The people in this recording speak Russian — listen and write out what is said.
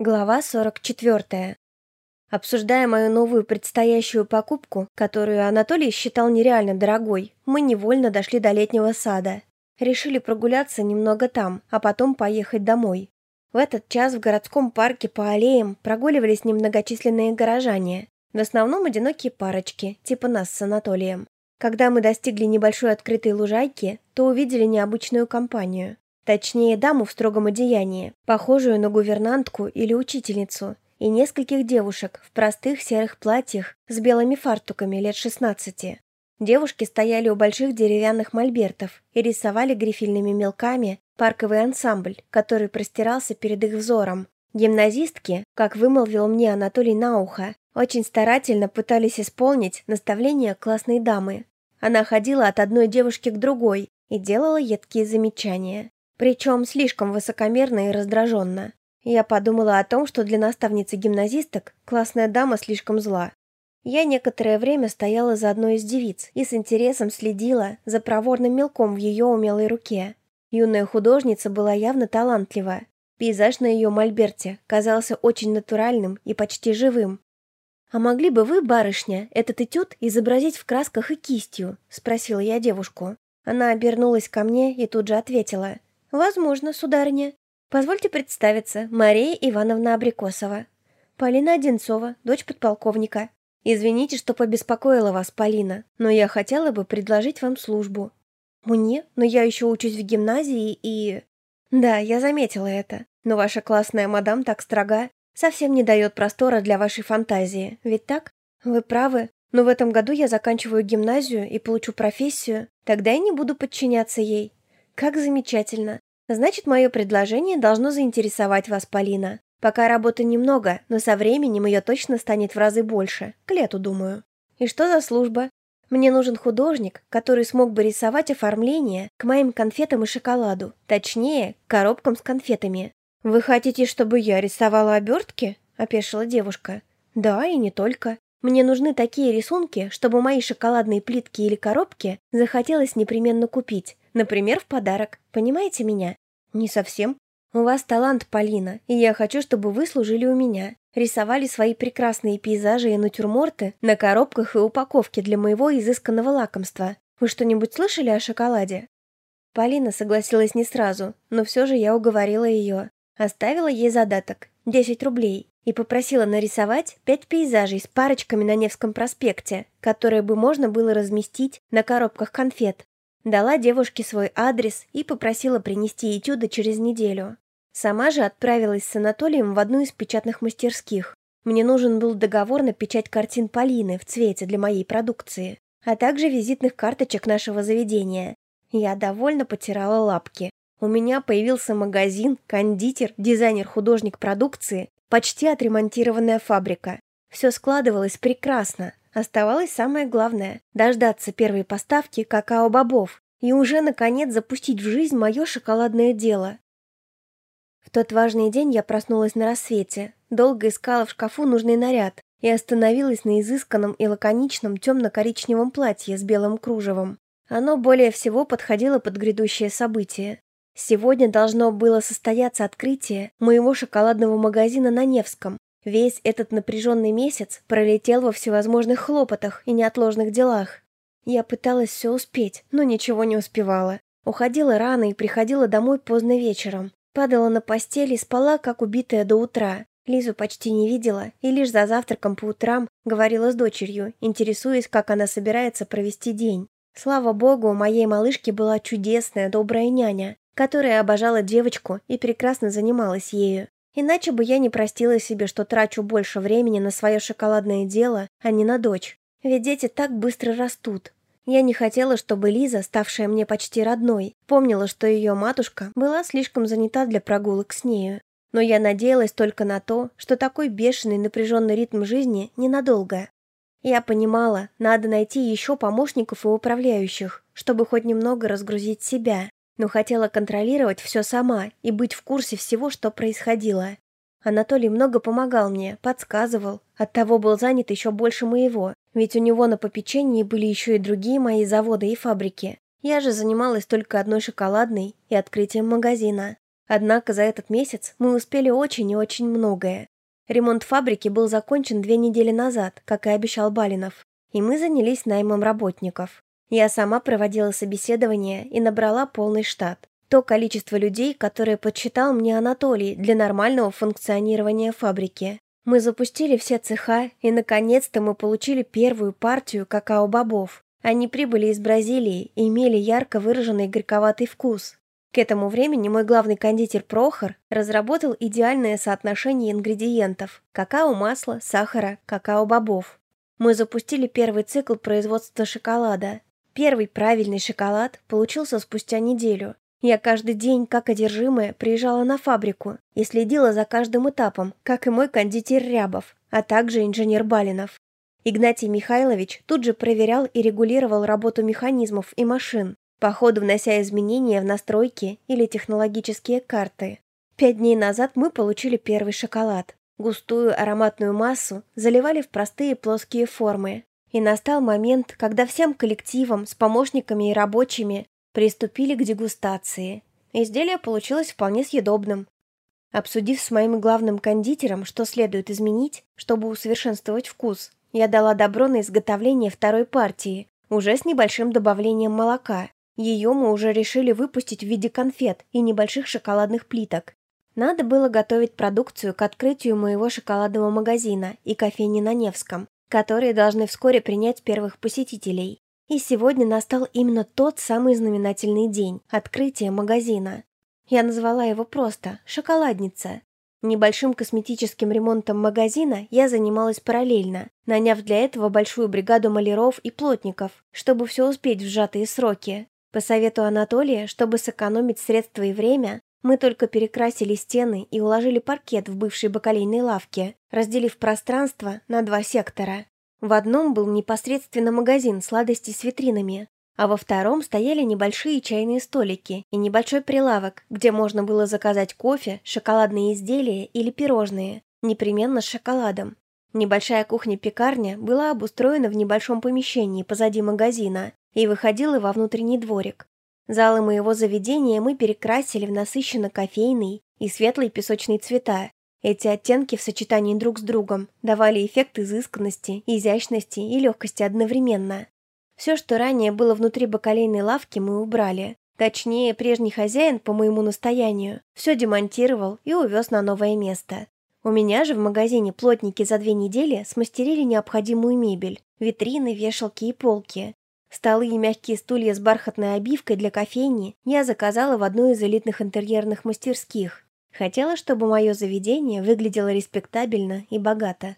Глава 44. Обсуждая мою новую предстоящую покупку, которую Анатолий считал нереально дорогой, мы невольно дошли до летнего сада. Решили прогуляться немного там, а потом поехать домой. В этот час в городском парке по аллеям прогуливались немногочисленные горожане. В основном одинокие парочки, типа нас с Анатолием. Когда мы достигли небольшой открытой лужайки, то увидели необычную компанию. Точнее, даму в строгом одеянии, похожую на гувернантку или учительницу, и нескольких девушек в простых серых платьях с белыми фартуками лет 16. Девушки стояли у больших деревянных мольбертов и рисовали грифельными мелками парковый ансамбль, который простирался перед их взором. Гимназистки, как вымолвил мне Анатолий на ухо, очень старательно пытались исполнить наставления классной дамы. Она ходила от одной девушки к другой и делала едкие замечания. Причем слишком высокомерно и раздраженно. Я подумала о том, что для наставницы гимназисток классная дама слишком зла. Я некоторое время стояла за одной из девиц и с интересом следила за проворным мелком в ее умелой руке. Юная художница была явно талантлива. Пейзаж на ее мольберте казался очень натуральным и почти живым. «А могли бы вы, барышня, этот этюд изобразить в красках и кистью?» – спросила я девушку. Она обернулась ко мне и тут же ответила – «Возможно, сударыня. Позвольте представиться, Мария Ивановна Абрикосова. Полина Одинцова, дочь подполковника. Извините, что побеспокоила вас, Полина, но я хотела бы предложить вам службу». «Мне? Но я еще учусь в гимназии и...» «Да, я заметила это. Но ваша классная мадам так строга, совсем не дает простора для вашей фантазии, ведь так? Вы правы, но в этом году я заканчиваю гимназию и получу профессию, тогда я не буду подчиняться ей. Как замечательно. Значит, мое предложение должно заинтересовать вас, Полина. Пока работы немного, но со временем ее точно станет в разы больше. К лету, думаю. И что за служба? Мне нужен художник, который смог бы рисовать оформление к моим конфетам и шоколаду. Точнее, к коробкам с конфетами. «Вы хотите, чтобы я рисовала обертки?» – опешила девушка. «Да, и не только. Мне нужны такие рисунки, чтобы мои шоколадные плитки или коробки захотелось непременно купить. Например, в подарок. Понимаете меня? Не совсем. У вас талант, Полина, и я хочу, чтобы вы служили у меня. Рисовали свои прекрасные пейзажи и натюрморты на коробках и упаковке для моего изысканного лакомства. Вы что-нибудь слышали о шоколаде? Полина согласилась не сразу, но все же я уговорила ее. Оставила ей задаток – 10 рублей и попросила нарисовать пять пейзажей с парочками на Невском проспекте, которые бы можно было разместить на коробках конфет. Дала девушке свой адрес и попросила принести этюды через неделю. Сама же отправилась с Анатолием в одну из печатных мастерских. Мне нужен был договор на печать картин Полины в цвете для моей продукции, а также визитных карточек нашего заведения. Я довольно потирала лапки. У меня появился магазин, кондитер, дизайнер-художник продукции, почти отремонтированная фабрика. Все складывалось прекрасно, Оставалось самое главное – дождаться первой поставки какао-бобов и уже, наконец, запустить в жизнь мое шоколадное дело. В тот важный день я проснулась на рассвете, долго искала в шкафу нужный наряд и остановилась на изысканном и лаконичном темно-коричневом платье с белым кружевом. Оно более всего подходило под грядущее событие. Сегодня должно было состояться открытие моего шоколадного магазина на Невском, Весь этот напряженный месяц пролетел во всевозможных хлопотах и неотложных делах. Я пыталась все успеть, но ничего не успевала. Уходила рано и приходила домой поздно вечером. Падала на постель и спала, как убитая до утра. Лизу почти не видела и лишь за завтраком по утрам говорила с дочерью, интересуясь, как она собирается провести день. Слава богу, у моей малышки была чудесная, добрая няня, которая обожала девочку и прекрасно занималась ею. Иначе бы я не простила себе, что трачу больше времени на свое шоколадное дело, а не на дочь. Ведь дети так быстро растут. Я не хотела, чтобы Лиза, ставшая мне почти родной, помнила, что ее матушка была слишком занята для прогулок с нею. Но я надеялась только на то, что такой бешеный напряженный ритм жизни ненадолго. Я понимала, надо найти еще помощников и управляющих, чтобы хоть немного разгрузить себя но хотела контролировать все сама и быть в курсе всего, что происходило. Анатолий много помогал мне, подсказывал, оттого был занят еще больше моего, ведь у него на попечении были еще и другие мои заводы и фабрики. Я же занималась только одной шоколадной и открытием магазина. Однако за этот месяц мы успели очень и очень многое. Ремонт фабрики был закончен две недели назад, как и обещал Балинов, и мы занялись наймом работников. Я сама проводила собеседование и набрала полный штат. То количество людей, которое подсчитал мне Анатолий для нормального функционирования фабрики. Мы запустили все цеха, и наконец-то мы получили первую партию какао-бобов. Они прибыли из Бразилии и имели ярко выраженный горьковатый вкус. К этому времени мой главный кондитер Прохор разработал идеальное соотношение ингредиентов – какао-масла, сахара, какао-бобов. Мы запустили первый цикл производства шоколада. Первый правильный шоколад получился спустя неделю. Я каждый день, как одержимая, приезжала на фабрику и следила за каждым этапом, как и мой кондитер Рябов, а также инженер Балинов. Игнатий Михайлович тут же проверял и регулировал работу механизмов и машин, по ходу внося изменения в настройки или технологические карты. Пять дней назад мы получили первый шоколад. Густую ароматную массу заливали в простые плоские формы. И настал момент, когда всем коллективом с помощниками и рабочими приступили к дегустации. Изделие получилось вполне съедобным. Обсудив с моим главным кондитером, что следует изменить, чтобы усовершенствовать вкус, я дала добро на изготовление второй партии, уже с небольшим добавлением молока. Ее мы уже решили выпустить в виде конфет и небольших шоколадных плиток. Надо было готовить продукцию к открытию моего шоколадного магазина и кофейни на Невском, которые должны вскоре принять первых посетителей. И сегодня настал именно тот самый знаменательный день – открытия магазина. Я назвала его просто «шоколадница». Небольшим косметическим ремонтом магазина я занималась параллельно, наняв для этого большую бригаду маляров и плотников, чтобы все успеть в сжатые сроки. По совету Анатолия, чтобы сэкономить средства и время, мы только перекрасили стены и уложили паркет в бывшей бакалейной лавке, разделив пространство на два сектора. В одном был непосредственно магазин сладостей с витринами, а во втором стояли небольшие чайные столики и небольшой прилавок, где можно было заказать кофе, шоколадные изделия или пирожные, непременно с шоколадом. Небольшая кухня-пекарня была обустроена в небольшом помещении позади магазина, и выходила во внутренний дворик. Залы моего заведения мы перекрасили в насыщенно кофейный и светлый песочный цвета. Эти оттенки в сочетании друг с другом давали эффект изысканности, изящности и легкости одновременно. Все, что ранее было внутри бакалейной лавки, мы убрали. Точнее, прежний хозяин, по моему настоянию, все демонтировал и увез на новое место. У меня же в магазине плотники за две недели смастерили необходимую мебель, витрины, вешалки и полки. Столы и мягкие стулья с бархатной обивкой для кофейни я заказала в одной из элитных интерьерных мастерских. Хотела, чтобы мое заведение выглядело респектабельно и богато.